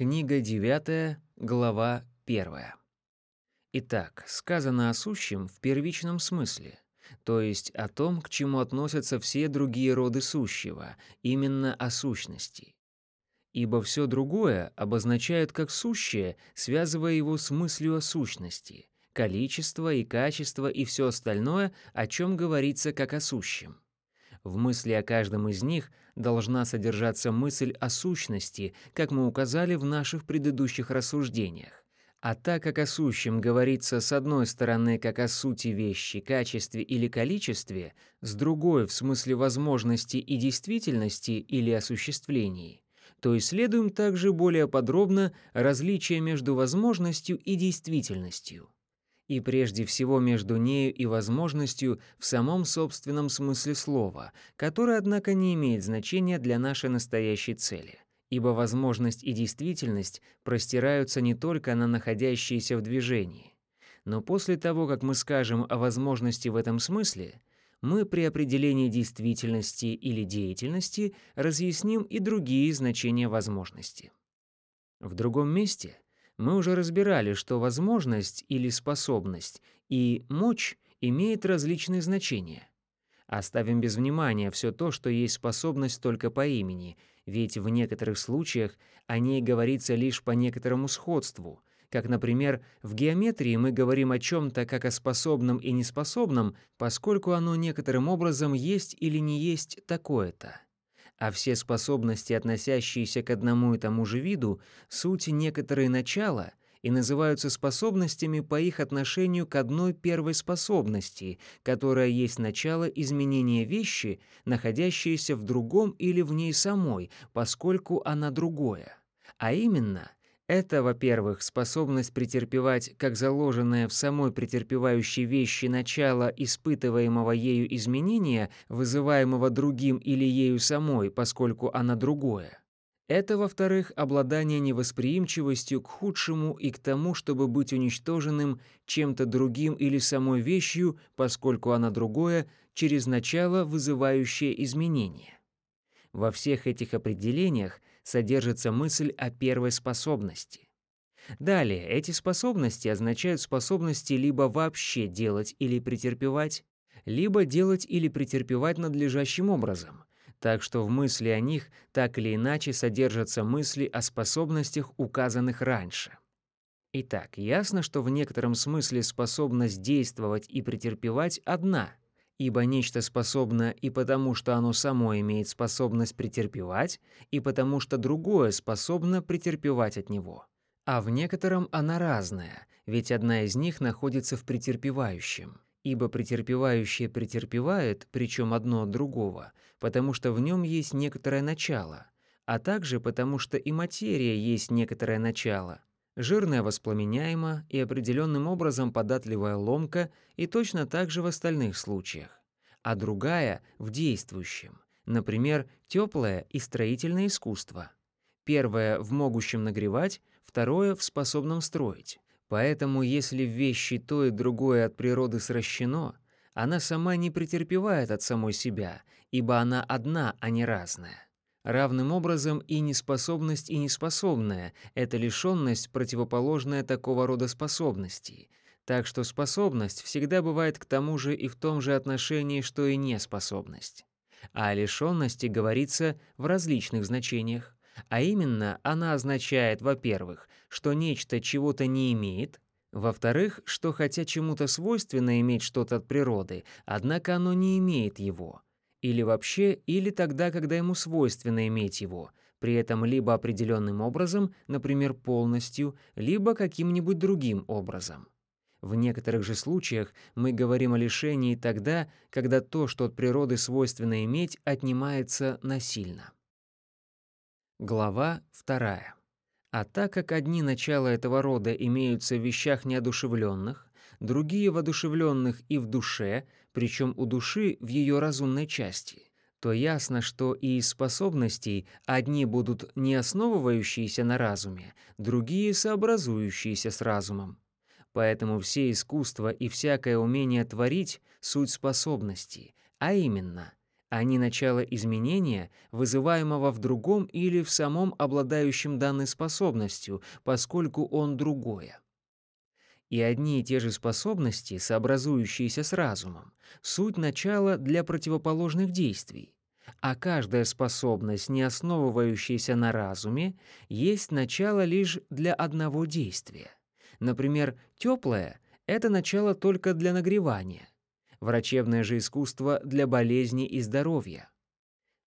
Книга 9, глава 1. Итак, сказано о сущем в первичном смысле, то есть о том, к чему относятся все другие роды сущего, именно о сущности. Ибо все другое обозначают как сущее, связывая его с мыслью о сущности, количество и качество и все остальное, о чем говорится как о сущем. В мысли о каждом из них должна содержаться мысль о сущности, как мы указали в наших предыдущих рассуждениях. А так как о сущем говорится с одной стороны как о сути вещи, качестве или количестве, с другой в смысле возможности и действительности или осуществлении, то исследуем также более подробно различия между возможностью и действительностью и прежде всего между нею и возможностью в самом собственном смысле слова, которое, однако, не имеет значения для нашей настоящей цели. Ибо возможность и действительность простираются не только на находящиеся в движении. Но после того, как мы скажем о возможности в этом смысле, мы при определении действительности или деятельности разъясним и другие значения возможности. В другом месте – мы уже разбирали, что возможность или способность и мощь имеют различные значения. Оставим без внимания все то, что есть способность только по имени, ведь в некоторых случаях о ней говорится лишь по некоторому сходству, как, например, в геометрии мы говорим о чем-то как о способном и неспособном, поскольку оно некоторым образом есть или не есть такое-то а все способности, относящиеся к одному и тому же виду, суть некоторые начала и называются способностями по их отношению к одной первой способности, которая есть начало изменения вещи, находящейся в другом или в ней самой, поскольку она другое. А именно — это, во-первых, способность претерпевать как заложенное в самой претерпевающей вещи начало испытываемого ею изменения, вызываемого другим или ею самой, поскольку она другое. Это, во-вторых, обладание невосприимчивостью к худшему и к тому, чтобы быть уничтоженным чем-то другим или самой вещью, поскольку она другое, через начало, вызывающее изменение. Во всех этих определениях содержится мысль о первой способности. Далее, эти способности означают способности либо вообще делать или претерпевать, либо делать или претерпевать надлежащим образом, так что в мысли о них так или иначе содержатся мысли о способностях, указанных раньше. Итак, ясно, что в некотором смысле способность действовать и претерпевать одна, ибо нечто способно и потому, что оно само имеет способность претерпевать, и потому, что другое способно претерпевать от него. А в некотором она разная, ведь одна из них находится в претерпевающем. Ибо претерпевающее претерпевает, причем одно от другого, потому что в нем есть некоторое начало, а также потому что и материя есть некоторое начало – жирная воспламеняема и определенным образом податливая ломка и точно так же в остальных случаях, а другая — в действующем, например, теплое и строительное искусство. Первое — в могущем нагревать, второе — в способном строить. Поэтому если в вещи то и другое от природы сращено, она сама не претерпевает от самой себя, ибо она одна, а не разная. Равным образом и неспособность, и неспособная — это лишённость, противоположная такого рода способности. Так что способность всегда бывает к тому же и в том же отношении, что и неспособность. А о лишённости говорится в различных значениях. А именно, она означает, во-первых, что нечто чего-то не имеет, во-вторых, что хотя чему-то свойственно иметь что-то от природы, однако оно не имеет его — или вообще, или тогда, когда ему свойственно иметь его, при этом либо определенным образом, например, полностью, либо каким-нибудь другим образом. В некоторых же случаях мы говорим о лишении тогда, когда то, что от природы свойственно иметь, отнимается насильно. Глава 2. А так как одни начала этого рода имеются в вещах неодушевленных, другие воодушевленных и в душе, причем у души в ее разумной части, то ясно, что и из способностей одни будут не основывающиеся на разуме, другие сообразующиеся с разумом. Поэтому все искусства и всякое умение творить — суть способностей, а именно, Они начало изменения, вызываемого в другом или в самом обладающем данной способностью, поскольку он другое. И одни и те же способности, сообразующиеся с разумом, суть начала для противоположных действий, а каждая способность, не основывающаяся на разуме, есть начало лишь для одного действия. Например, теплое — это начало только для нагревания, врачебное же искусство для болезни и здоровья.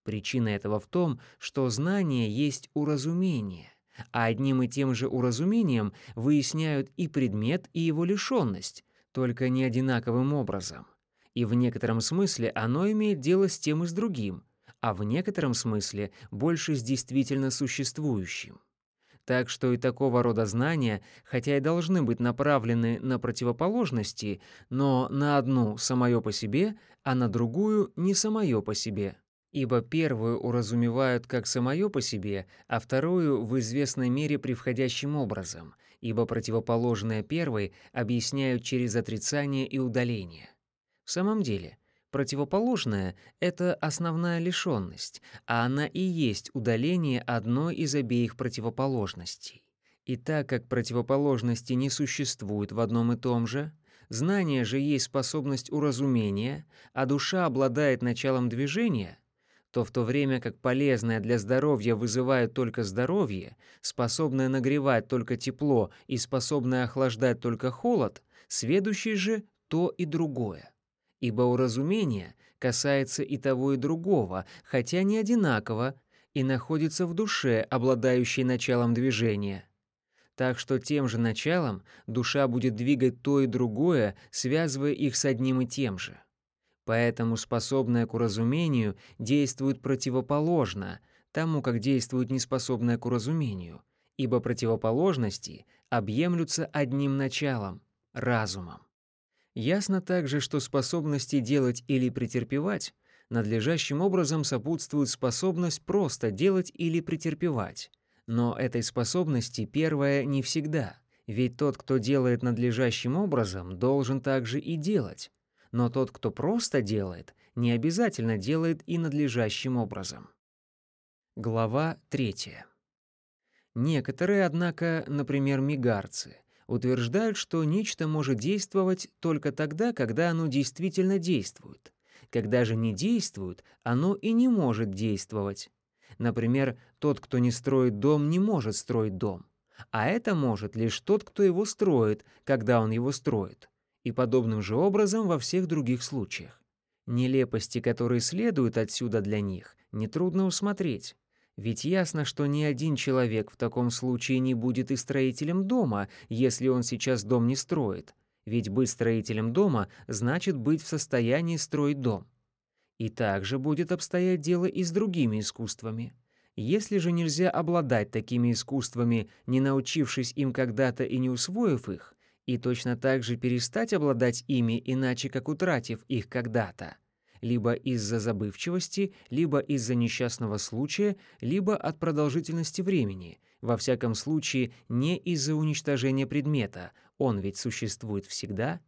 Причина этого в том, что знание есть уразумение, а одним и тем же уразумением выясняют и предмет, и его лишенность, только не одинаковым образом. И в некотором смысле оно имеет дело с тем и с другим, а в некотором смысле больше с действительно существующим. Так что и такого рода знания, хотя и должны быть направлены на противоположности, но на одну самое по себе, а на другую не самое по себе. Ибо первую уразумевают как самое по себе, а вторую в известной мере превходящим образом, ибо противоположное первой объясняют через отрицание и удаление. В самом деле, Противоположное — это основная лишенность, а она и есть удаление одной из обеих противоположностей. И так как противоположности не существуют в одном и том же, знание же есть способность уразумения, а душа обладает началом движения, то в то время как полезное для здоровья вызывает только здоровье, способное нагревать только тепло и способное охлаждать только холод, сведущий же то и другое ибо уразумение касается и того, и другого, хотя не одинаково, и находится в душе, обладающей началом движения. Так что тем же началом душа будет двигать то и другое, связывая их с одним и тем же. Поэтому способное к уразумению действует противоположно тому, как действует неспособное к уразумению, ибо противоположности объемлются одним началом — разумом. Ясно также, что способности делать или претерпевать надлежащим образом сопутствует способность просто делать или претерпевать. Но этой способности первая не всегда, ведь тот, кто делает надлежащим образом, должен также и делать. Но тот, кто просто делает, не обязательно делает и надлежащим образом. Глава 3. Некоторые, однако, например, мигарцы, утверждают, что нечто может действовать только тогда, когда оно действительно действует. Когда же не действует, оно и не может действовать. Например, тот, кто не строит дом, не может строить дом. А это может лишь тот, кто его строит, когда он его строит. И подобным же образом во всех других случаях. Нелепости, которые следуют отсюда для них, нетрудно усмотреть. Ведь ясно, что ни один человек в таком случае не будет и строителем дома, если он сейчас дом не строит. Ведь быть строителем дома значит быть в состоянии строить дом. И также будет обстоять дело и с другими искусствами. Если же нельзя обладать такими искусствами, не научившись им когда-то и не усвоив их, и точно так же перестать обладать ими иначе, как утратив их когда-то, либо из-за забывчивости, либо из-за несчастного случая, либо от продолжительности времени, во всяком случае не из-за уничтожения предмета, он ведь существует всегда,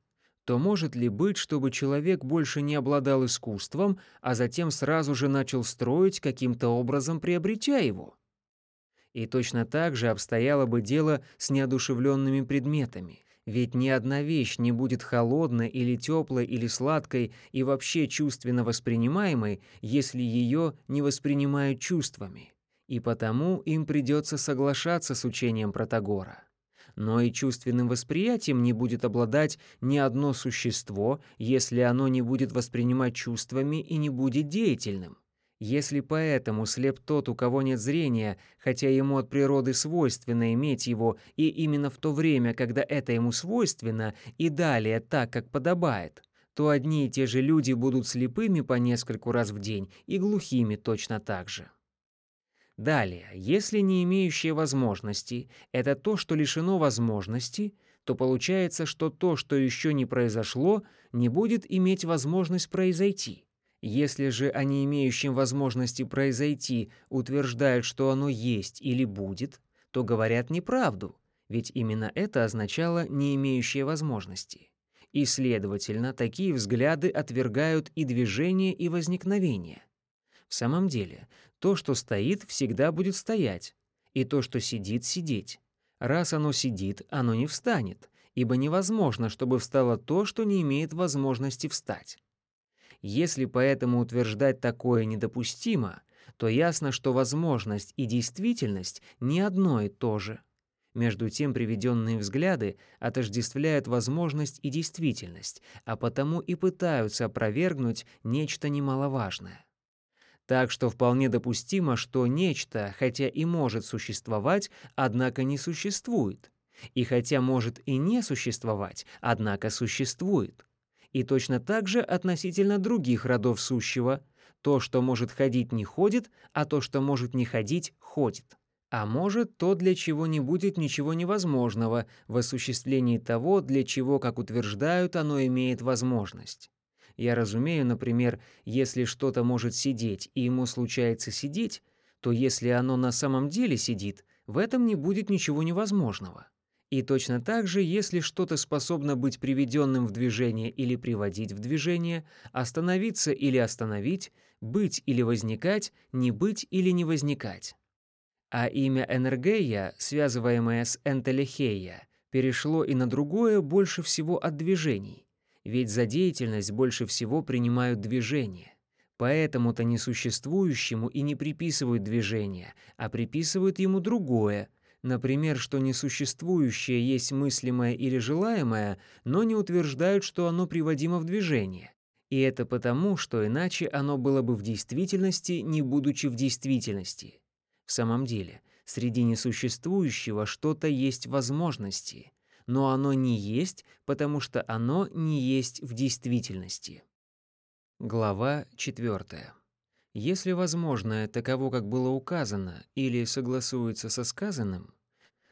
то может ли быть, чтобы человек больше не обладал искусством, а затем сразу же начал строить, каким-то образом приобретя его? И точно так же обстояло бы дело с неодушевленными предметами. Ведь ни одна вещь не будет холодной или теплой или сладкой и вообще чувственно воспринимаемой, если ее не воспринимают чувствами. И потому им придется соглашаться с учением Протагора. Но и чувственным восприятием не будет обладать ни одно существо, если оно не будет воспринимать чувствами и не будет деятельным. Если поэтому слеп тот, у кого нет зрения, хотя ему от природы свойственно иметь его, и именно в то время, когда это ему свойственно, и далее так, как подобает, то одни и те же люди будут слепыми по нескольку раз в день и глухими точно так же. Далее, если не имеющие возможности — это то, что лишено возможности, то получается, что то, что еще не произошло, не будет иметь возможность произойти. Если же они, имеющим возможности произойти, утверждают, что оно есть или будет, то говорят неправду, ведь именно это означало «не имеющие возможности». И, следовательно, такие взгляды отвергают и движение, и возникновение. В самом деле, то, что стоит, всегда будет стоять, и то, что сидит, сидеть. Раз оно сидит, оно не встанет, ибо невозможно, чтобы встало то, что не имеет возможности встать. Если поэтому утверждать такое недопустимо, то ясно, что возможность и действительность не одно и то же. Между тем приведенные взгляды отождествляют возможность и действительность, а потому и пытаются опровергнуть нечто немаловажное. Так что вполне допустимо, что нечто, хотя и может существовать, однако не существует. И хотя может и не существовать, однако существует. И точно так же относительно других родов сущего. То, что может ходить, не ходит, а то, что может не ходить, ходит. А может, то, для чего не будет ничего невозможного в осуществлении того, для чего, как утверждают, оно имеет возможность. Я разумею, например, если что-то может сидеть, и ему случается сидеть, то если оно на самом деле сидит, в этом не будет ничего невозможного. И точно так же, если что-то способно быть приведенным в движение или приводить в движение, остановиться или остановить, быть или возникать, не быть или не возникать а имя Энергея, связываемое с Энтелехея, перешло и на другое больше всего от движений, ведь за деятельность больше всего принимают движение. Поэтому-то несуществующему и не приписывают движение, а приписывают ему другое, например, что несуществующее есть мыслимое или желаемое, но не утверждают, что оно приводимо в движение. И это потому, что иначе оно было бы в действительности, не будучи в действительности. В самом деле, среди несуществующего что-то есть возможности, но оно не есть, потому что оно не есть в действительности. Глава 4. Если возможное таково, как было указано, или согласуется со сказанным,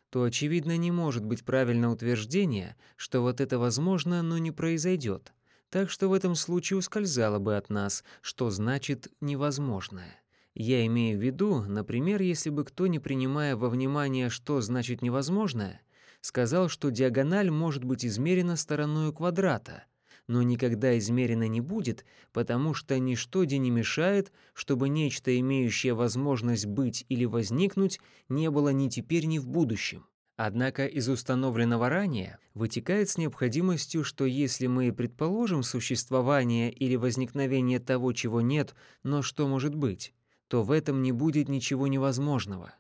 то, очевидно, не может быть правильно утверждение, что вот это возможно, но не произойдет, так что в этом случае ускользало бы от нас, что значит «невозможное». Я имею в виду, например, если бы кто, не принимая во внимание, что значит невозможное, сказал, что диагональ может быть измерена стороной квадрата, но никогда измерена не будет, потому что ничто де не мешает, чтобы нечто, имеющее возможность быть или возникнуть, не было ни теперь, ни в будущем. Однако из установленного ранее вытекает с необходимостью, что если мы предположим существование или возникновение того, чего нет, но что может быть, то в этом не будет ничего невозможного.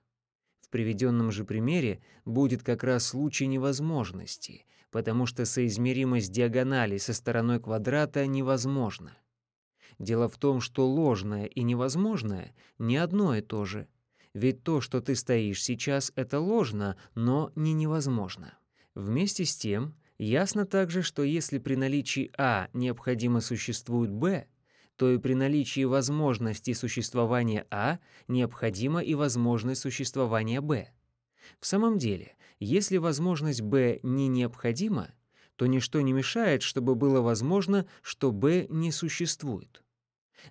В приведенном же примере будет как раз случай невозможности, потому что соизмеримость диагонали со стороной квадрата невозможна. Дело в том, что ложное и невозможное не одно и то же. Ведь то, что ты стоишь сейчас, это ложно, но не невозможно. Вместе с тем, ясно также, что если при наличии А необходимо существует Б, то и при наличии возможности существования А необходима и возможность существования Б. В самом деле, если возможность Б не необходима, то ничто не мешает, чтобы было возможно, что Б не существует.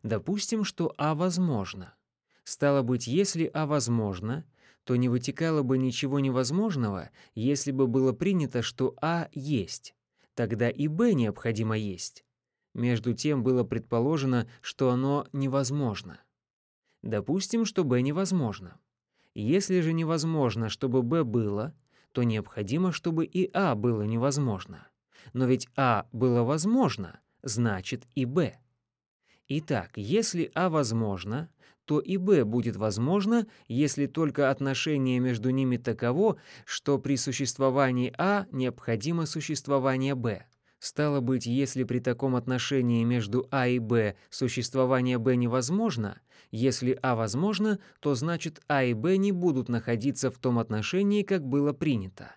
Допустим, что А возможно. Стало быть, если А возможно, то не вытекало бы ничего невозможного, если бы было принято, что А есть. Тогда и Б необходимо есть. Между тем было предположено, что оно невозможно. Допустим, что b невозможно. Если же невозможно, чтобы b было, то необходимо, чтобы и a было невозможно. Но ведь a было возможно, значит и b. Итак, если a возможно, то и b будет возможно, если только отношение между ними таково, что при существовании a необходимо существование b. Стало быть, если при таком отношении между А и Б существование Б невозможно, если А возможно, то значит А и Б не будут находиться в том отношении, как было принято.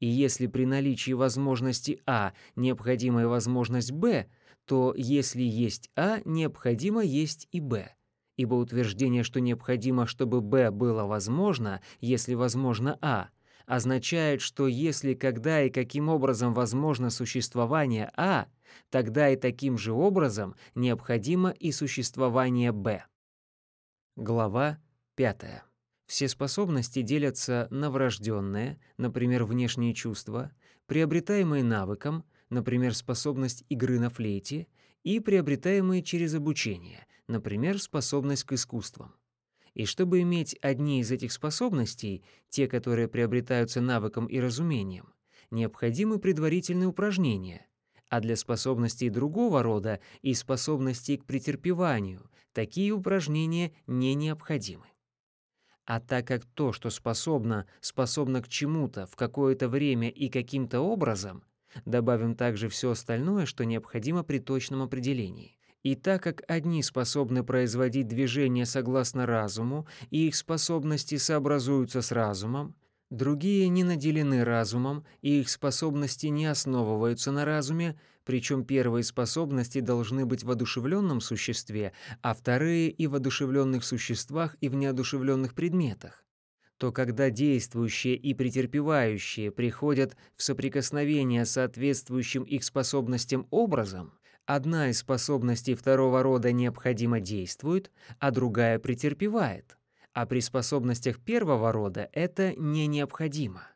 И если при наличии возможности А необходимая возможность Б, то если есть А, необходимо есть и Б. Ибо утверждение, что необходимо, чтобы Б было возможно, если возможно А, означает, что если когда и каким образом возможно существование А, тогда и таким же образом необходимо и существование Б. Глава 5. Все способности делятся на врожденные, например, внешние чувства, приобретаемые навыком, например, способность игры на флейте, и приобретаемые через обучение, например, способность к искусствам. И чтобы иметь одни из этих способностей, те, которые приобретаются навыком и разумением, необходимы предварительные упражнения, а для способностей другого рода и способностей к претерпеванию такие упражнения не необходимы. А так как то, что способно, способно к чему-то в какое-то время и каким-то образом, добавим также все остальное, что необходимо при точном определении. И так как одни способны производить движения согласно разуму, и их способности сообразуются с разумом, другие не наделены разумом, и их способности не основываются на разуме, причем первые способности должны быть в одушевленном существе, а вторые и в одушевленных существах, и в неодушевленных предметах. То когда действующие и претерпевающие приходят в соприкосновение с соответствующим их способностям образом, одна из способностей второго рода необходимо действует, а другая претерпевает, а при способностях первого рода это не необходимо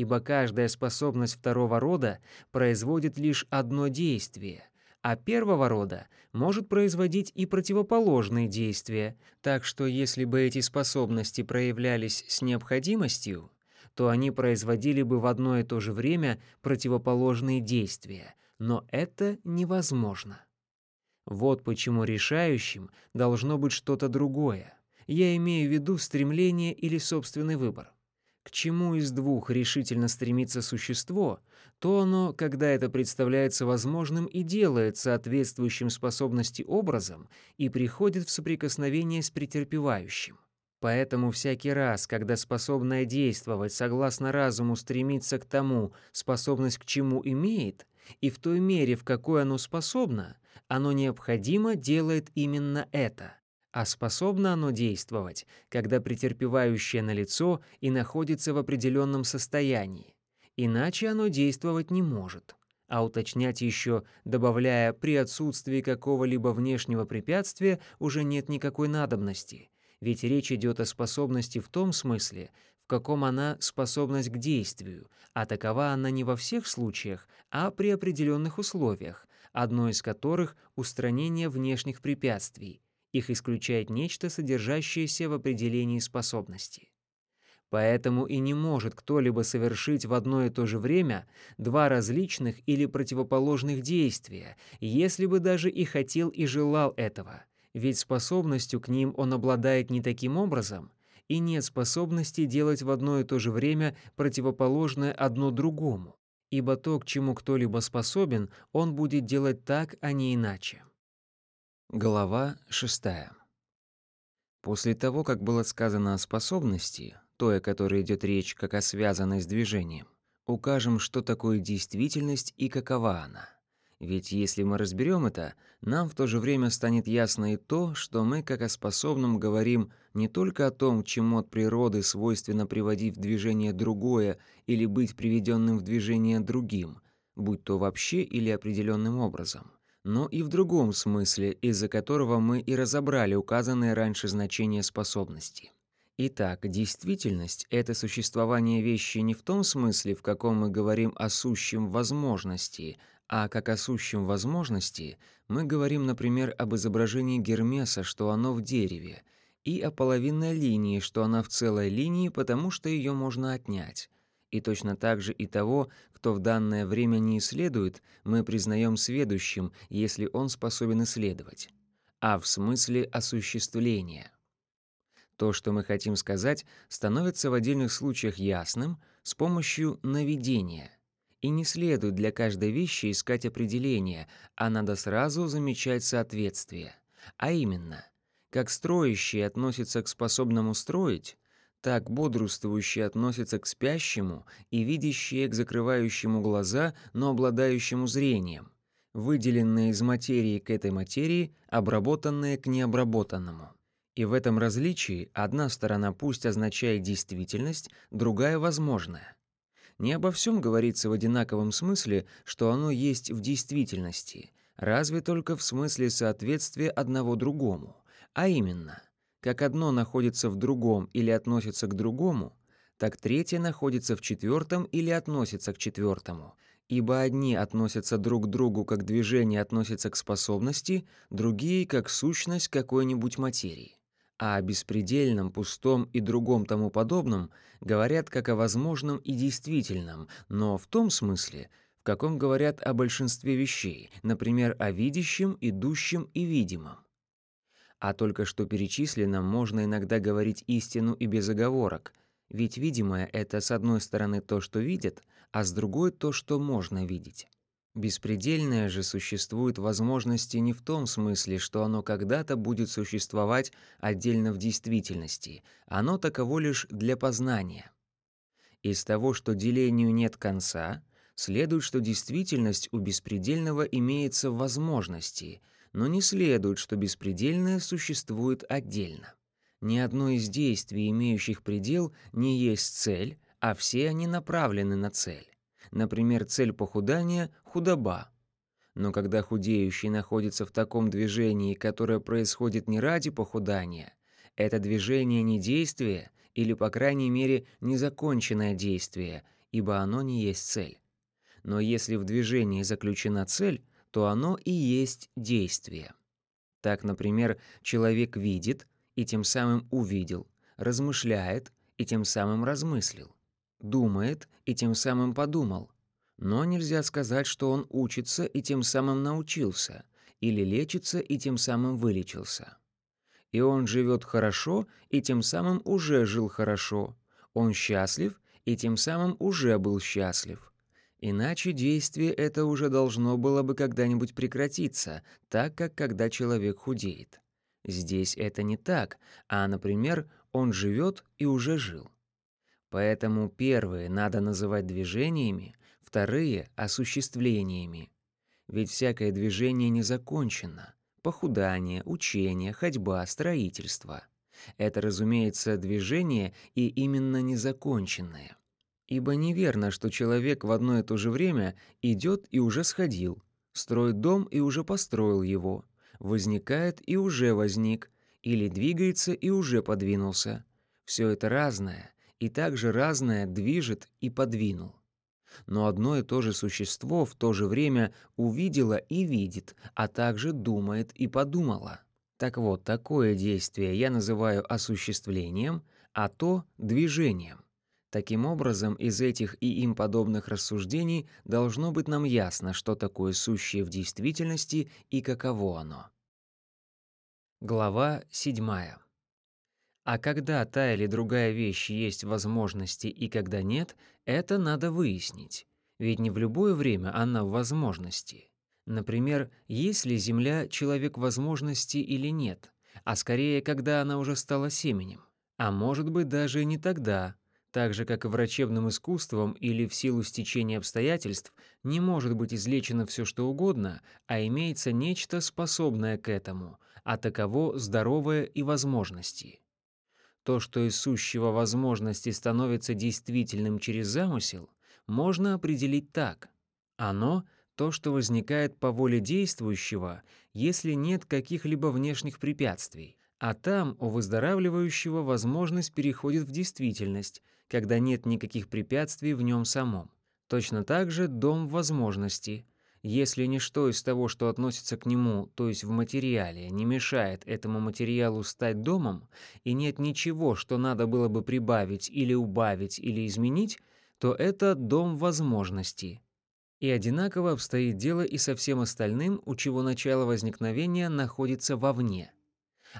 ибо каждая способность второго рода производит лишь одно действие, а первого рода может производить и противоположные действия, так что если бы эти способности проявлялись с необходимостью, то они производили бы в одно и то же время противоположные действия, но это невозможно. Вот почему решающим должно быть что-то другое. Я имею в виду стремление или собственный выбор к чему из двух решительно стремится существо, то оно, когда это представляется возможным, и делает соответствующим способности образом и приходит в соприкосновение с претерпевающим. Поэтому всякий раз, когда способное действовать согласно разуму стремится к тому, способность к чему имеет, и в той мере, в какой оно способно, оно необходимо делает именно это – а способно оно действовать, когда претерпевающее налицо и находится в определенном состоянии. Иначе оно действовать не может. А уточнять еще, добавляя «при отсутствии какого-либо внешнего препятствия» уже нет никакой надобности, ведь речь идет о способности в том смысле, в каком она способность к действию, а такова она не во всех случаях, а при определенных условиях, одно из которых — устранение внешних препятствий — их исключает нечто, содержащееся в определении способности. Поэтому и не может кто-либо совершить в одно и то же время два различных или противоположных действия, если бы даже и хотел и желал этого, ведь способностью к ним он обладает не таким образом, и нет способности делать в одно и то же время противоположное одно другому, ибо то, к чему кто-либо способен, он будет делать так, а не иначе. Глава 6. После того, как было сказано о способности, той, о которой идет речь как о связанной с движением, укажем, что такое действительность и какова она. Ведь если мы разберем это, нам в то же время станет ясно и то, что мы, как о способном, говорим не только о том, чему от природы свойственно приводить в движение другое или быть приведенным в движение другим, будь то вообще или определенным образом – но и в другом смысле, из-за которого мы и разобрали указанные раньше значения способности. Итак, действительность — это существование вещи не в том смысле, в каком мы говорим о сущем возможности, а как о сущем возможности мы говорим, например, об изображении Гермеса, что оно в дереве, и о половинной линии, что она в целой линии, потому что ее можно отнять и точно так же и того, кто в данное время не исследует, мы признаем сведущим, если он способен исследовать, а в смысле осуществления. То, что мы хотим сказать, становится в отдельных случаях ясным с помощью наведения. И не следует для каждой вещи искать определения, а надо сразу замечать соответствие. А именно, как строящий относится к способному строить, так бодрствующие относятся к спящему и видящие к закрывающему глаза, но обладающему зрением, выделенные из материи к этой материи, обработанные к необработанному. И в этом различии одна сторона пусть означает действительность, другая — возможная. Не обо всем говорится в одинаковом смысле, что оно есть в действительности, разве только в смысле соответствия одного другому, а именно — как одно находится в другом или относится к другому, так третье находится в четвертом или относится к четвертому. ибо одни относятся друг к другу как движение относится к способности, другие как сущность какой-нибудь материи. А о беспредельном, пустом и другом тому подобном говорят как о возможном и действительном, но в том смысле, в каком говорят о большинстве вещей, например, о видящем, идущем и видимом. А только что перечисленном можно иногда говорить истину и без оговорок, ведь видимое — это с одной стороны то, что видят, а с другой — то, что можно видеть. Беспредельное же существует возможности не в том смысле, что оно когда-то будет существовать отдельно в действительности, оно таково лишь для познания. Из того, что делению нет конца, следует, что действительность у беспредельного имеется в возможности, но не следует, что беспредельное существует отдельно. Ни одно из действий, имеющих предел, не есть цель, а все они направлены на цель. Например, цель похудания – худоба. Но когда худеющий находится в таком движении, которое происходит не ради похудания, это движение не действие или, по крайней мере, незаконченное действие, ибо оно не есть цель. Но если в движении заключена цель, то оно и есть действие. Так, например, человек видит, и тем самым увидел, размышляет и тем самым размыслил, думает и тем самым подумал. Но нельзя сказать, что он учится и тем самым научился, или лечится и тем самым вылечился. И он живет хорошо и тем самым уже жил хорошо. Он счастлив и тем самым уже был счастлив. Иначе действие это уже должно было бы когда-нибудь прекратиться, так как когда человек худеет. Здесь это не так, а, например, он живет и уже жил. Поэтому первые надо называть движениями, вторые — осуществлениями. Ведь всякое движение не закончено. Похудание, учение, ходьба, строительство. Это, разумеется, движение и именно незаконченное. Ибо неверно, что человек в одно и то же время идет и уже сходил, строит дом и уже построил его, возникает и уже возник, или двигается и уже подвинулся. Все это разное, и также разное движет и подвинул. Но одно и то же существо в то же время увидело и видит, а также думает и подумало. Так вот, такое действие я называю осуществлением, а то — движением. Таким образом, из этих и им подобных рассуждений должно быть нам ясно, что такое сущее в действительности и каково оно. Глава 7. А когда та или другая вещь есть возможности и когда нет, это надо выяснить. Ведь не в любое время она в возможности. Например, есть ли Земля человек возможности или нет, а скорее, когда она уже стала семенем. А может быть, даже не тогда, так же, как и врачебным искусством или в силу стечения обстоятельств, не может быть излечено все что угодно, а имеется нечто способное к этому, а таково здоровое и возможности. То, что из сущего возможности становится действительным через замысел, можно определить так. Оно — то, что возникает по воле действующего, если нет каких-либо внешних препятствий, а там у выздоравливающего возможность переходит в действительность, когда нет никаких препятствий в нем самом. Точно так же дом возможности. Если ничто из того, что относится к нему, то есть в материале, не мешает этому материалу стать домом, и нет ничего, что надо было бы прибавить или убавить или изменить, то это дом возможности. И одинаково обстоит дело и со всем остальным, у чего начало возникновения находится вовне.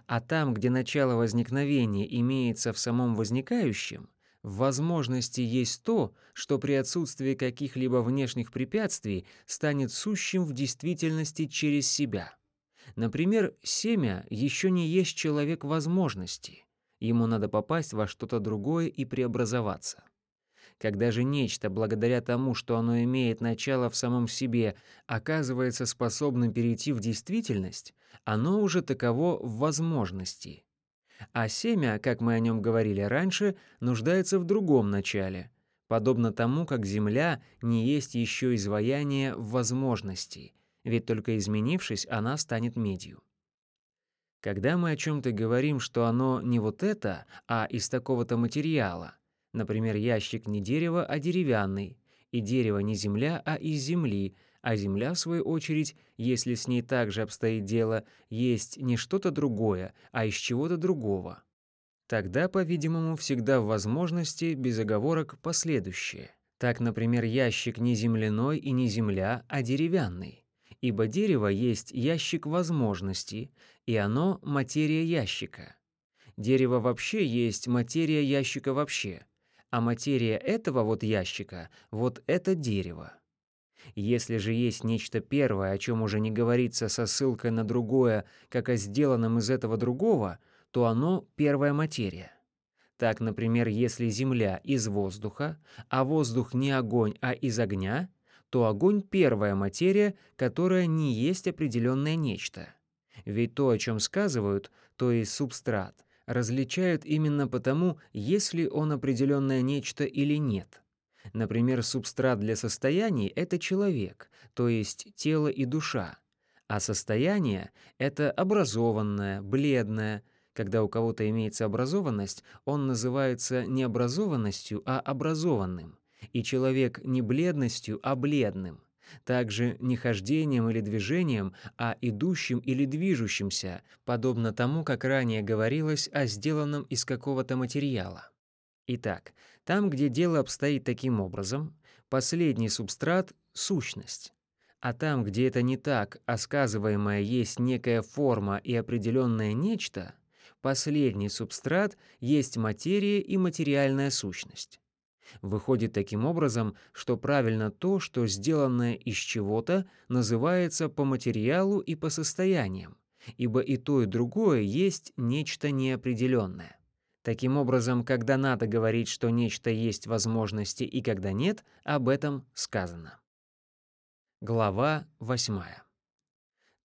А там, где начало возникновения имеется в самом возникающем, в возможности есть то, что при отсутствии каких-либо внешних препятствий станет сущим в действительности через себя. Например, семя еще не есть человек возможности. Ему надо попасть во что-то другое и преобразоваться. Когда же нечто, благодаря тому, что оно имеет начало в самом себе, оказывается способным перейти в действительность, оно уже таково в возможности. А семя, как мы о нем говорили раньше, нуждается в другом начале, подобно тому, как Земля не есть еще изваяние в возможности, ведь только изменившись, она станет медью. Когда мы о чем-то говорим, что оно не вот это, а из такого-то материала, Например, ящик не дерево, а деревянный, И дерево не земля, а из земли, а земля, в свою очередь, если с ней также обстоит дело, есть не что-то другое, а из чего-то другого. Тогда, по-видимому, всегда в возможности без оговорок последующее. Так, например, ящик не земляной и не земля, а деревянный. Ибо дерево есть ящик возможностей, и оно — материя ящика. Дерево вообще есть материя ящика вообще, а материя этого вот ящика — вот это дерево. Если же есть нечто первое, о чем уже не говорится со ссылкой на другое, как о сделанном из этого другого, то оно первая материя. Так, например, если Земля из воздуха, а воздух не огонь, а из огня, то огонь — первая материя, которая не есть определенное нечто. Ведь то, о чем сказывают, то есть субстрат, различают именно потому, есть ли он определенное нечто или нет. Например, субстрат для состояний — это человек, то есть тело и душа, а состояние — это образованное, бледное. Когда у кого-то имеется образованность, он называется не образованностью, а образованным, и человек не бледностью, а бледным. Также не хождением или движением, а идущим или движущимся, подобно тому, как ранее говорилось о сделанном из какого-то материала. Итак, там, где дело обстоит таким образом, последний субстрат — сущность. А там, где это не так, а сказываемое есть некая форма и определенное нечто, последний субстрат есть материя и материальная сущность. Выходит таким образом, что правильно то, что сделанное из чего-то, называется по материалу и по состояниям, ибо и то, и другое есть нечто неопределенное. Таким образом, когда надо говорить, что нечто есть возможности и когда нет, об этом сказано. Глава 8.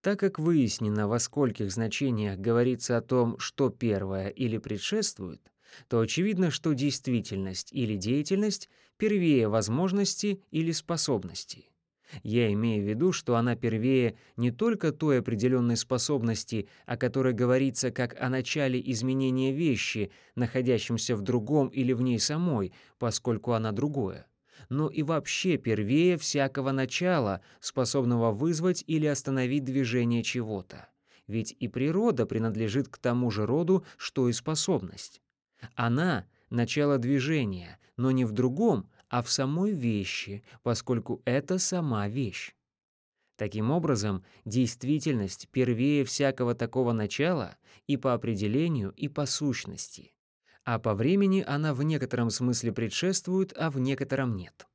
Так как выяснено, во скольких значениях говорится о том, что первое или предшествует, то очевидно, что действительность или деятельность первее возможности или способностей. Я имею в виду, что она первее не только той определенной способности, о которой говорится как о начале изменения вещи, находящемся в другом или в ней самой, поскольку она другое, но и вообще первее всякого начала, способного вызвать или остановить движение чего-то. Ведь и природа принадлежит к тому же роду, что и способность. Она — начало движения, но не в другом, а в самой вещи, поскольку это сама вещь. Таким образом, действительность первее всякого такого начала и по определению, и по сущности. А по времени она в некотором смысле предшествует, а в некотором нет.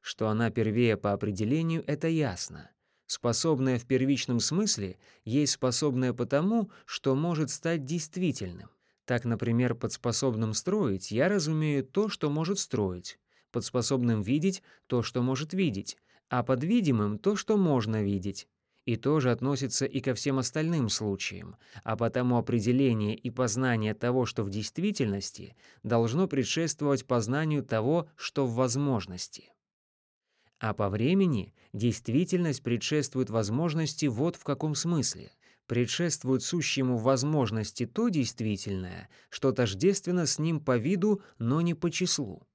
Что она первее по определению, это ясно. Способная в первичном смысле есть способная потому, что может стать действительным. Так, например, под способным строить я разумею то, что может строить, под способным видеть то, что может видеть, а под видимым то, что можно видеть. И тоже относится и ко всем остальным случаям, а потому определение и познание того, что в действительности, должно предшествовать познанию того, что в возможности. А по времени действительность предшествует возможности вот в каком смысле. Предшествует сущему возможности то действительное, что тождественно с ним по виду, но не по числу.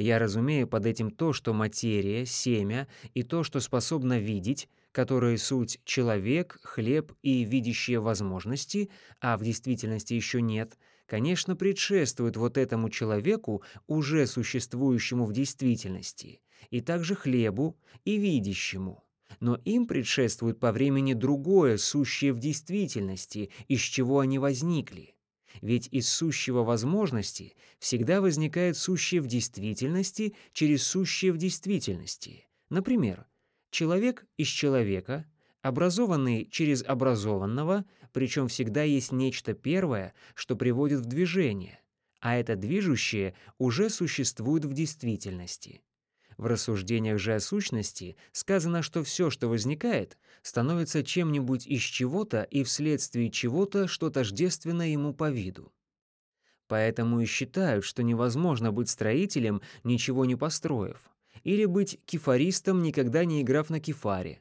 Я разумею под этим то, что материя, семя и то, что способно видеть, которые суть человек, хлеб и видящие возможности, а в действительности еще нет, конечно, предшествуют вот этому человеку, уже существующему в действительности, и также хлебу и видящему. Но им предшествует по времени другое, сущее в действительности, из чего они возникли. Ведь из сущего возможности всегда возникает сущее в действительности через сущее в действительности. Например, человек из человека, образованный через образованного, причем всегда есть нечто первое, что приводит в движение, а это движущее уже существует в действительности. В рассуждениях же о сущности сказано, что все, что возникает, становится чем-нибудь из чего-то и вследствие чего-то, что тождественно ему по виду. Поэтому и считают, что невозможно быть строителем, ничего не построив, или быть кефаристом, никогда не играв на кефаре.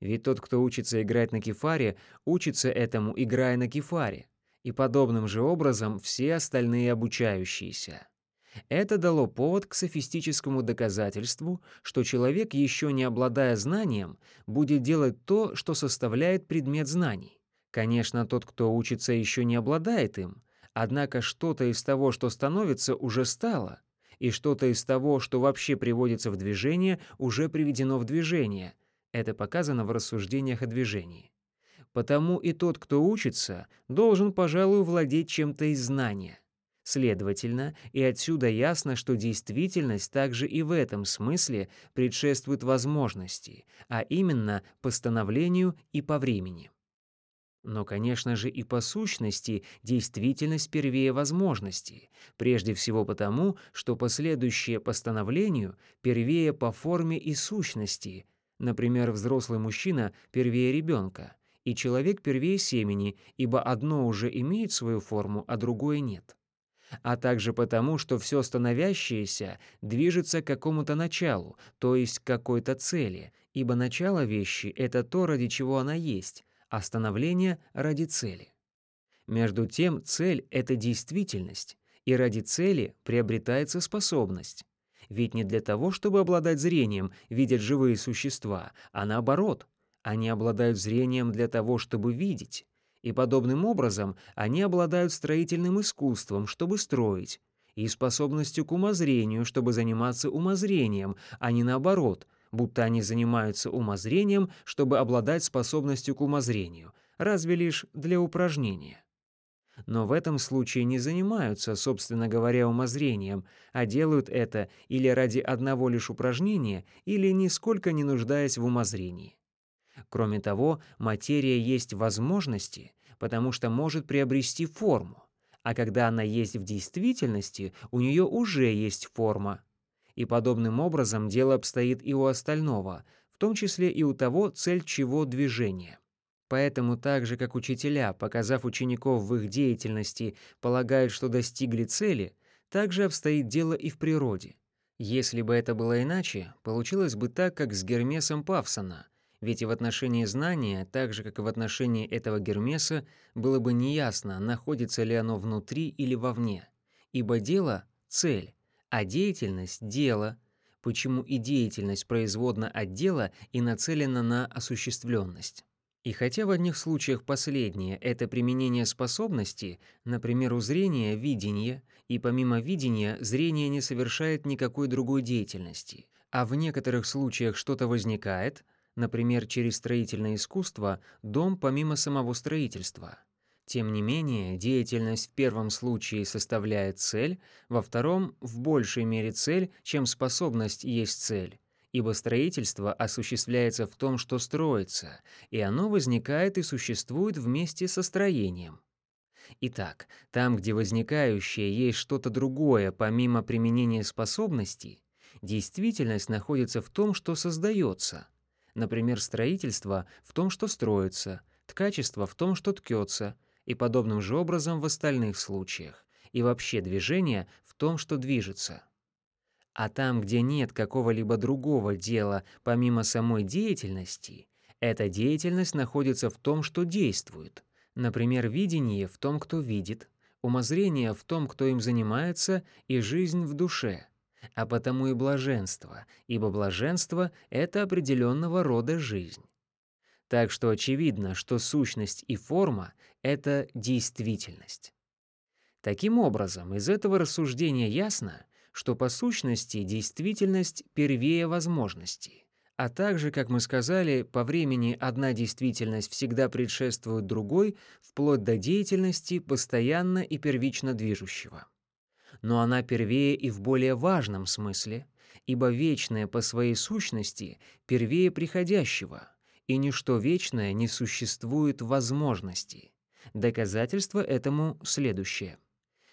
Ведь тот, кто учится играть на кефаре, учится этому, играя на кефаре, и подобным же образом все остальные обучающиеся. Это дало повод к софистическому доказательству, что человек, еще не обладая знанием, будет делать то, что составляет предмет знаний. Конечно, тот, кто учится, еще не обладает им, однако что-то из того, что становится, уже стало, и что-то из того, что вообще приводится в движение, уже приведено в движение. Это показано в рассуждениях о движении. Потому и тот, кто учится, должен, пожалуй, владеть чем-то из знания. Следовательно, и отсюда ясно, что действительность также и в этом смысле предшествует возможности, а именно постановлению и по времени. Но, конечно же, и по сущности действительность первее возможности, прежде всего потому, что последующее постановлению первее по форме и сущности, например, взрослый мужчина первее ребенка, и человек первее семени, ибо одно уже имеет свою форму, а другое нет а также потому, что все становящееся движется к какому-то началу, то есть к какой-то цели, ибо начало вещи — это то, ради чего она есть, а становление — ради цели. Между тем, цель — это действительность, и ради цели приобретается способность. Ведь не для того, чтобы обладать зрением, видят живые существа, а наоборот, они обладают зрением для того, чтобы видеть, и подобным образом они обладают строительным искусством, чтобы строить, и способностью к умозрению, чтобы заниматься умозрением, а не наоборот, будто они занимаются умозрением, чтобы обладать способностью к умозрению, разве лишь для упражнения. Но в этом случае не занимаются, собственно говоря, умозрением, а делают это или ради одного лишь упражнения, или нисколько не нуждаясь в умозрении. Кроме того, материя есть возможности, потому что может приобрести форму, а когда она есть в действительности, у нее уже есть форма. И подобным образом дело обстоит и у остального, в том числе и у того, цель чего движение. Поэтому так же, как учителя, показав учеников в их деятельности, полагают, что достигли цели, так же обстоит дело и в природе. Если бы это было иначе, получилось бы так, как с Гермесом Павсона — ведь и в отношении знания, так же как и в отношении этого Гермеса, было бы неясно, находится ли оно внутри или вовне. Ибо дело — цель, а деятельность — дело, почему и деятельность производна от дела и нацелена на осуществленность. И хотя в одних случаях последнее — это применение способности, например, у зрения — видение, и помимо видения зрение не совершает никакой другой деятельности, а в некоторых случаях что-то возникает — например, через строительное искусство, дом помимо самого строительства. Тем не менее, деятельность в первом случае составляет цель, во втором — в большей мере цель, чем способность есть цель, ибо строительство осуществляется в том, что строится, и оно возникает и существует вместе со строением. Итак, там, где возникающее есть что-то другое помимо применения способностей, действительность находится в том, что создается — Например, строительство в том, что строится, ткачество в том, что ткется, и подобным же образом в остальных случаях, и вообще движение в том, что движется. А там, где нет какого-либо другого дела помимо самой деятельности, эта деятельность находится в том, что действует. Например, видение в том, кто видит, умозрение в том, кто им занимается, и жизнь в душе — а потому и блаженство, ибо блаженство — это определенного рода жизнь. Так что очевидно, что сущность и форма — это действительность. Таким образом, из этого рассуждения ясно, что по сущности действительность первее возможности, а также, как мы сказали, по времени одна действительность всегда предшествует другой, вплоть до деятельности постоянно и первично движущего но она первее и в более важном смысле, ибо вечное по своей сущности первее приходящего, и ничто вечное не существует возможности. Доказательство этому следующее.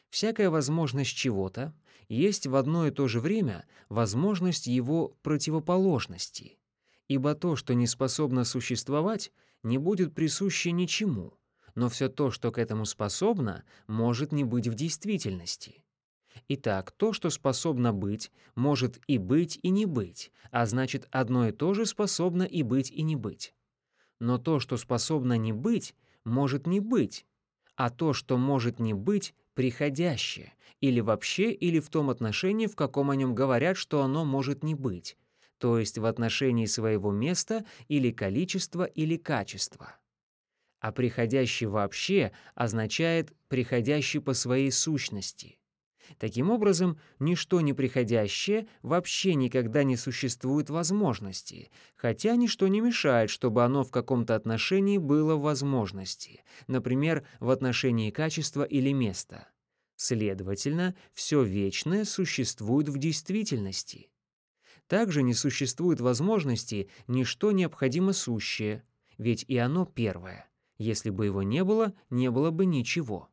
Всякая возможность чего-то есть в одно и то же время возможность его противоположности, ибо то, что не способно существовать, не будет присуще ничему, но все то, что к этому способно, может не быть в действительности. Итак, то, что способно быть, может и быть, и не быть, а значит, одно и то же способно и быть, и не быть. Но то, что способно не быть, может не быть, а то, что может не быть, приходящее, или вообще, или в том отношении, в каком о нем говорят, что оно может не быть, то есть в отношении своего места или количества или качества. А приходящий вообще означает приходящий по своей сущности. Таким образом, ничто неприходящее вообще никогда не существует возможности, хотя ничто не мешает, чтобы оно в каком-то отношении было возможности, например, в отношении качества или места. Следовательно, все вечное существует в действительности. Также не существует возможности ничто необходимо сущее, ведь и оно первое. Если бы его не было, не было бы ничего.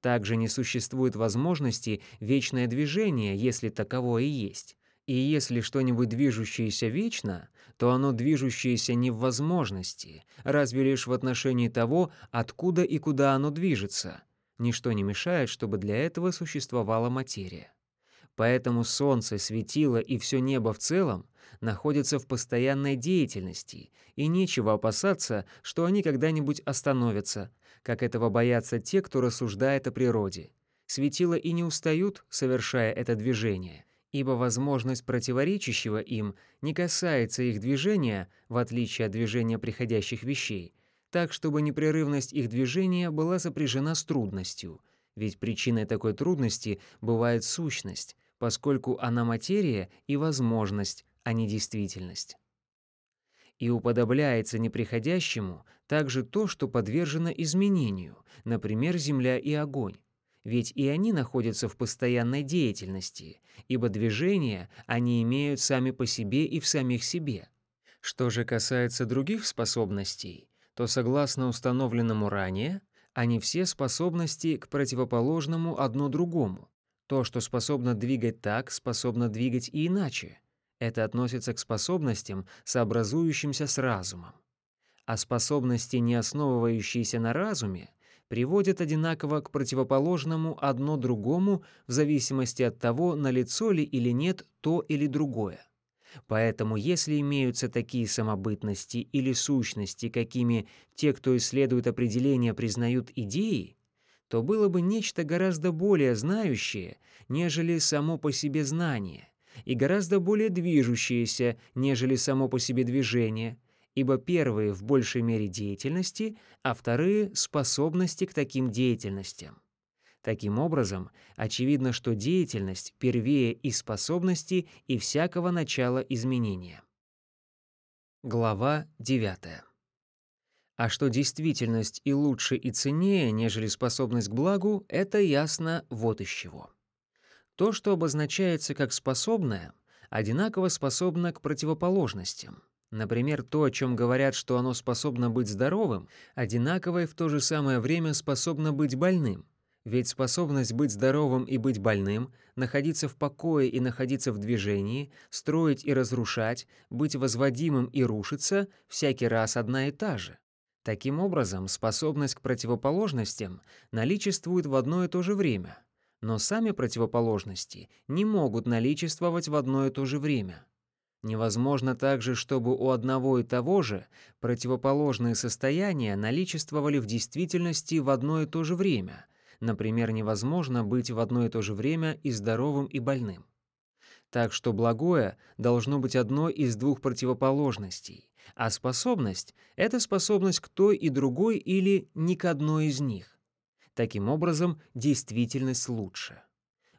Также не существует возможности вечное движение, если таковое и есть. И если что-нибудь движущееся вечно, то оно движущееся не в возможности, разве лишь в отношении того, откуда и куда оно движется. Ничто не мешает, чтобы для этого существовала материя. Поэтому солнце, светило и все небо в целом находятся в постоянной деятельности, и нечего опасаться, что они когда-нибудь остановятся, как этого боятся те, кто рассуждает о природе. Светила и не устают, совершая это движение, ибо возможность противоречащего им не касается их движения, в отличие от движения приходящих вещей, так, чтобы непрерывность их движения была сопряжена с трудностью, ведь причиной такой трудности бывает сущность, поскольку она материя и возможность, а не действительность и уподобляется неприходящему также то, что подвержено изменению, например, земля и огонь. Ведь и они находятся в постоянной деятельности, ибо движения они имеют сами по себе и в самих себе. Что же касается других способностей, то согласно установленному ранее, они все способности к противоположному одно другому. То, что способно двигать так, способно двигать и иначе. Это относится к способностям, сообразующимся с разумом. А способности, не основывающиеся на разуме, приводят одинаково к противоположному одно другому в зависимости от того, налицо ли или нет то или другое. Поэтому если имеются такие самобытности или сущности, какими те, кто исследует определения, признают идеи, то было бы нечто гораздо более знающее, нежели само по себе знание, и гораздо более движущиеся, нежели само по себе движение, ибо первые в большей мере деятельности, а вторые — способности к таким деятельностям. Таким образом, очевидно, что деятельность первее и способности, и всякого начала изменения. Глава 9. А что действительность и лучше и ценнее, нежели способность к благу, это ясно вот из чего. То, что обозначается как способное, одинаково способно к противоположностям. Например, то, о чем говорят, что оно способно быть здоровым, одинаково и в то же самое время способно быть больным. Ведь способность быть здоровым и быть больным, находиться в покое и находиться в движении, строить и разрушать, быть возводимым и рушиться — всякий раз одна и та же. Таким образом, способность к противоположностям наличествует в одно и то же время — но сами противоположности не могут наличествовать в одно и то же время. Невозможно также, чтобы у одного и того же противоположные состояния наличествовали в действительности в одно и то же время. Например, невозможно быть в одно и то же время и здоровым, и больным. Так что благое должно быть одной из двух противоположностей, а способность — это способность к той и другой или ни к одной из них. Таким образом, действительность лучше.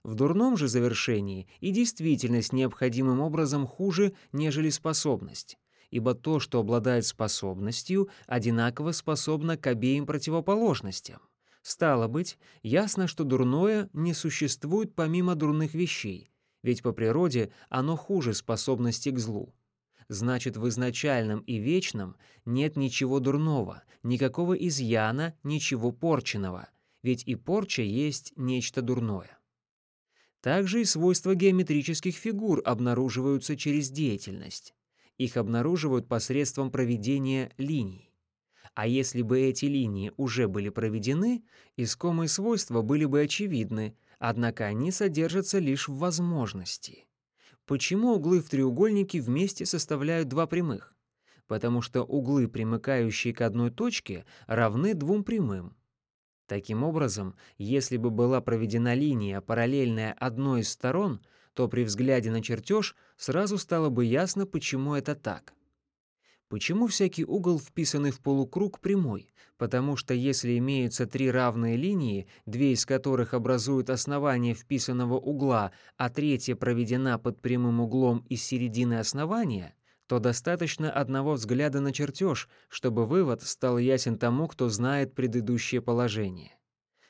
В дурном же завершении и действительность необходимым образом хуже, нежели способность, ибо то, что обладает способностью, одинаково способно к обеим противоположностям. Стало быть, ясно, что дурное не существует помимо дурных вещей, ведь по природе оно хуже способности к злу. Значит, в изначальном и вечном нет ничего дурного, никакого изъяна, ничего порченного — ведь и порча есть нечто дурное. Также и свойства геометрических фигур обнаруживаются через деятельность. Их обнаруживают посредством проведения линий. А если бы эти линии уже были проведены, искомые свойства были бы очевидны, однако они содержатся лишь в возможности. Почему углы в треугольнике вместе составляют два прямых? Потому что углы, примыкающие к одной точке, равны двум прямым. Таким образом, если бы была проведена линия, параллельная одной из сторон, то при взгляде на чертеж сразу стало бы ясно, почему это так. Почему всякий угол, вписанный в полукруг, прямой? Потому что если имеются три равные линии, две из которых образуют основание вписанного угла, а третья проведена под прямым углом из середины основания, то достаточно одного взгляда на чертеж, чтобы вывод стал ясен тому, кто знает предыдущее положение.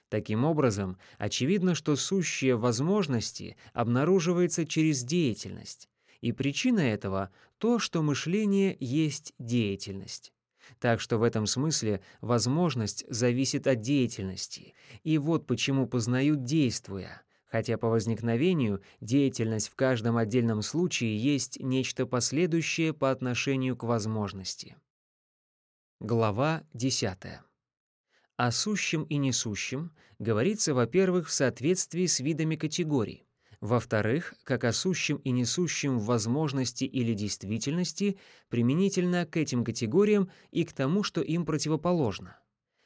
Таким образом, очевидно, что сущее возможности обнаруживается через деятельность, и причина этого — то, что мышление есть деятельность. Так что в этом смысле возможность зависит от деятельности. И вот почему познают действуя, хотя по возникновению деятельность в каждом отдельном случае есть нечто последующее по отношению к возможности. Глава 10. О сущем и несущем говорится, во-первых, в соответствии с видами категорий. Во-вторых, как о сущем и несущем возможности или действительности применительно к этим категориям и к тому, что им противоположно.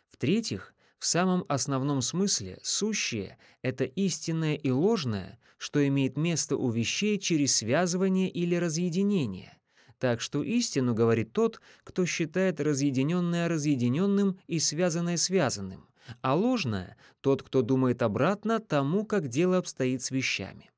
В-третьих, в самом основном смысле сущее — это истинное и ложное, что имеет место у вещей через связывание или разъединение. Так что истину говорит тот, кто считает разъединенное разъединенным и связанное связанным а ложное — тот, кто думает обратно тому, как дело обстоит с вещами.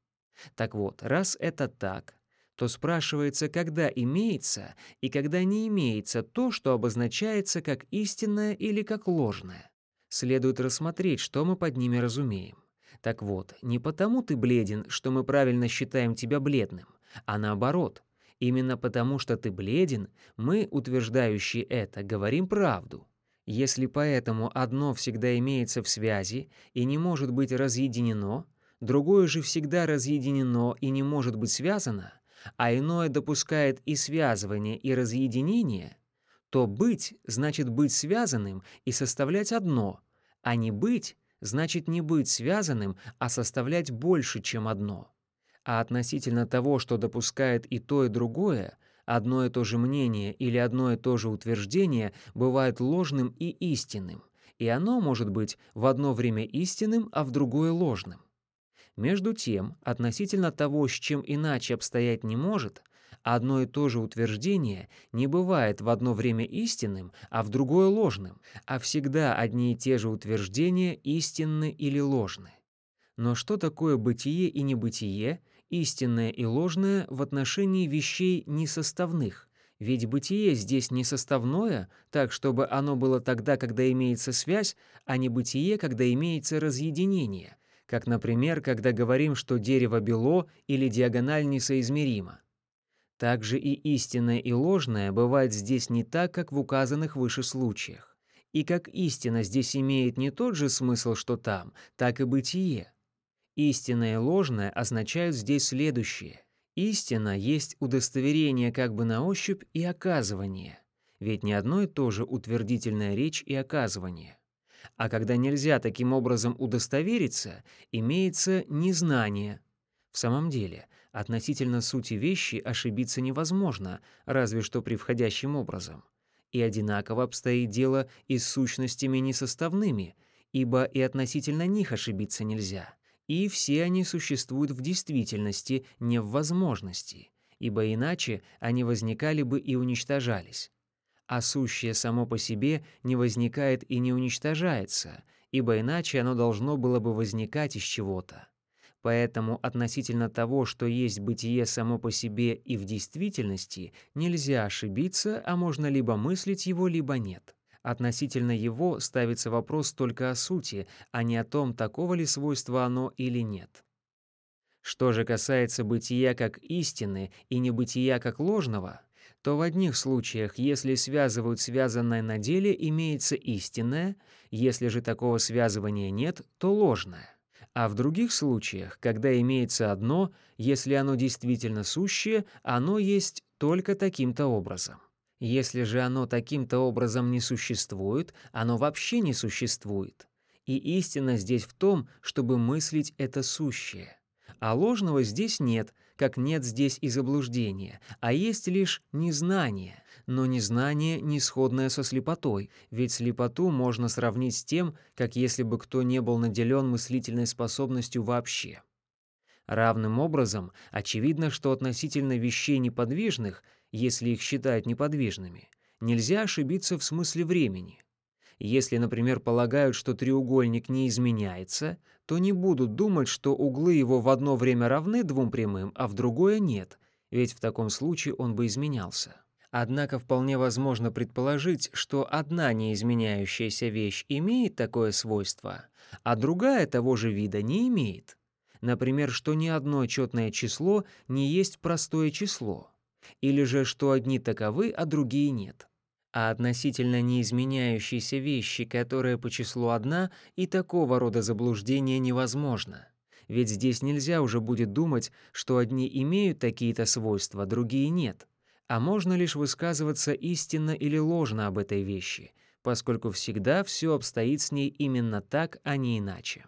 Так вот, раз это так, то спрашивается, когда имеется и когда не имеется то, что обозначается как истинное или как ложное. Следует рассмотреть, что мы под ними разумеем. Так вот, не потому ты бледен, что мы правильно считаем тебя бледным, а наоборот. Именно потому, что ты бледен, мы, утверждающие это, говорим правду. Если поэтому одно всегда имеется в связи и не может быть разъединено, другое же всегда разъединено и не может быть связано, а иное допускает и связывание, и разъединение, то быть значит быть связанным и составлять одно, а не быть значит не быть связанным, а составлять больше, чем одно. А относительно того, что допускает и то, и другое, Одно и то же мнение или одно и то же утверждение бывает ложным и истинным, и оно может быть в одно время истинным, а в другое ложным. Между тем, относительно того, с чем иначе обстоять не может, одно и то же утверждение не бывает в одно время истинным, а в другое ложным, а всегда одни и те же утверждения истинны или ложны. Но что такое бытие и небытие, истинное и ложное в отношении вещей несоставных. Ведь бытие здесь не составное, так чтобы оно было тогда, когда имеется связь, а не бытие, когда имеется разъединение, как, например, когда говорим, что дерево бело или диагональ несоизмерима. Также и истинное и ложное бывает здесь не так, как в указанных выше случаях. И как истина здесь имеет не тот же смысл, что там, так и бытие. Истинное и ложное означают здесь следующее. Истина есть удостоверение как бы на ощупь и оказывание. Ведь не одно и то же утвердительная речь и оказывание. А когда нельзя таким образом удостовериться, имеется незнание. В самом деле, относительно сути вещи ошибиться невозможно, разве что при входящем образом. И одинаково обстоит дело и с сущностями несоставными, ибо и относительно них ошибиться нельзя и все они существуют в действительности, не в возможности, ибо иначе они возникали бы и уничтожались. А сущее само по себе не возникает и не уничтожается, ибо иначе оно должно было бы возникать из чего-то. Поэтому относительно того, что есть бытие само по себе и в действительности, нельзя ошибиться, а можно либо мыслить его, либо нет. Относительно его ставится вопрос только о сути, а не о том, такого ли свойства оно или нет. Что же касается бытия как истины и небытия как ложного, то в одних случаях, если связывают связанное на деле, имеется истинное, если же такого связывания нет, то ложное. А в других случаях, когда имеется одно, если оно действительно сущее, оно есть только таким-то образом. Если же оно таким-то образом не существует, оно вообще не существует. И истина здесь в том, чтобы мыслить это сущее. А ложного здесь нет, как нет здесь и заблуждения, а есть лишь незнание. Но незнание не сходное со слепотой, ведь слепоту можно сравнить с тем, как если бы кто не был наделен мыслительной способностью вообще. Равным образом, очевидно, что относительно вещей неподвижных, если их считают неподвижными, нельзя ошибиться в смысле времени. Если, например, полагают, что треугольник не изменяется, то не будут думать, что углы его в одно время равны двум прямым, а в другое нет, ведь в таком случае он бы изменялся. Однако вполне возможно предположить, что одна неизменяющаяся вещь имеет такое свойство, а другая того же вида не имеет. Например, что ни одно четное число не есть простое число, или же что одни таковы, а другие нет а относительно неизменяющейся вещи, которая по числу одна, и такого рода заблуждение невозможно. Ведь здесь нельзя уже будет думать, что одни имеют такие-то свойства, другие нет. А можно лишь высказываться истинно или ложно об этой вещи, поскольку всегда все обстоит с ней именно так, а не иначе.